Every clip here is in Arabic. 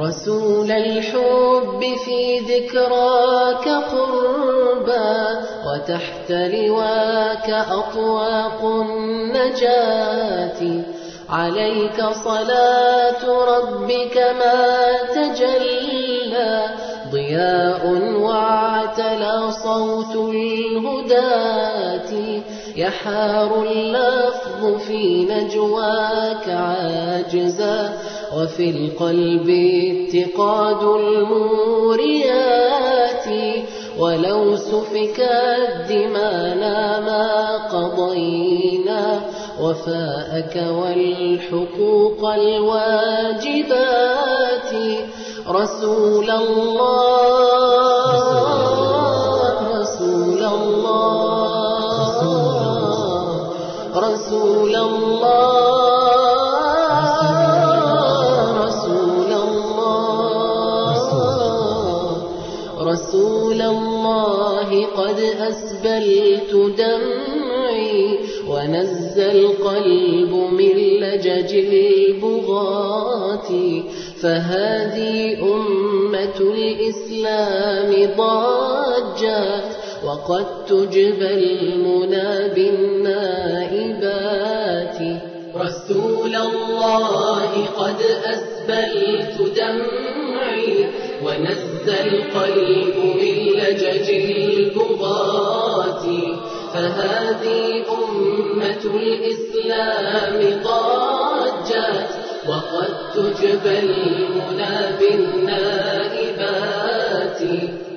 رسول الحب في ذكراك قربا وتحت لواك أطواق النجاة. عليك صلاة ربك ما تجلى ضياء واعتلى صوت الهداة. يحار اللفظ في نجواك عاجزا وفي القلب اتقاد الموريات. ولو سفكت دمانا ما قضينا وفاءك والحقوق الواجبات. رسول الله رسول الله. رسول الله رسول الله رسول الله قد أسبلت دمعي ونزى القلب من لجج البغاة فهذه أمة الإسلام ضجت وقد تجبى المنى بالنائبات. رسول الله قد أسبلت دمعي ونزى القلب من لجج البغاة. فهذه أمة الإسلام ضجت وقد تجبى المنى بالنائبات.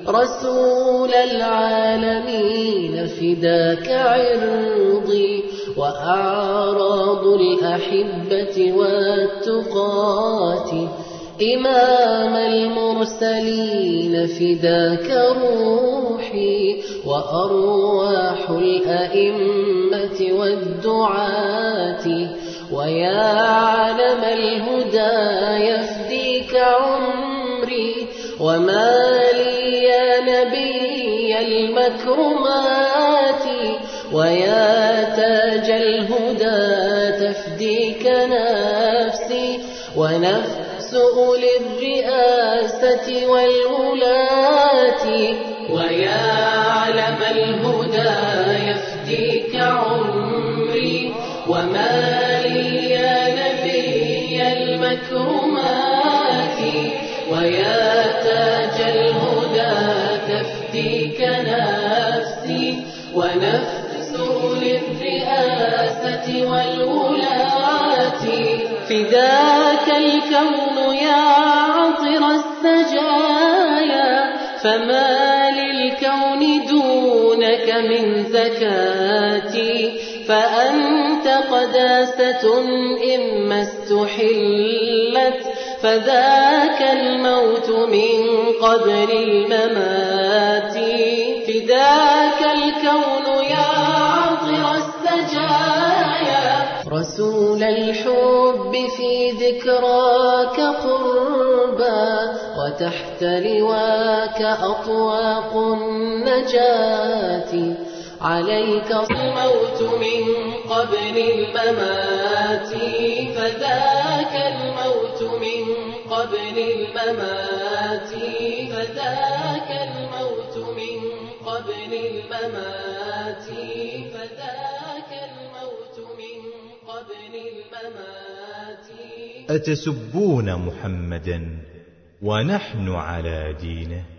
رسول العالمين فداك عرضي وأعراض الأحبة والتقات إمام المرسلين فداك روحي وأرواح الأئمة والدعاة. ويا عالم الهدى يفديك عمري وما نبي المكرمات ويا تاج الهدى تفديك نفسي ونفس أولي الرئاسة والولاة ويا علم الهدى يفديك عمري وما لي يا نبي المكرمات ويا تفديك نفسي ونفس للرئاسة والولاة. فداك الكون يا عطر السجايا فما للكون دونك من زكاتي فأنت قداسة إما استحلت فذاك الموت من قبل الممات. فداك الكون يا عطر السجايا. رسول الحب في ذكراك قربا وتحت لواك أطواق النجاة. عليك الموت من قبل الممات. فذاك قبل الممات فذاك الموت من قبل الممات فذاك الموت من قبل الممات. أتسبون محمدا ونحن على دينه؟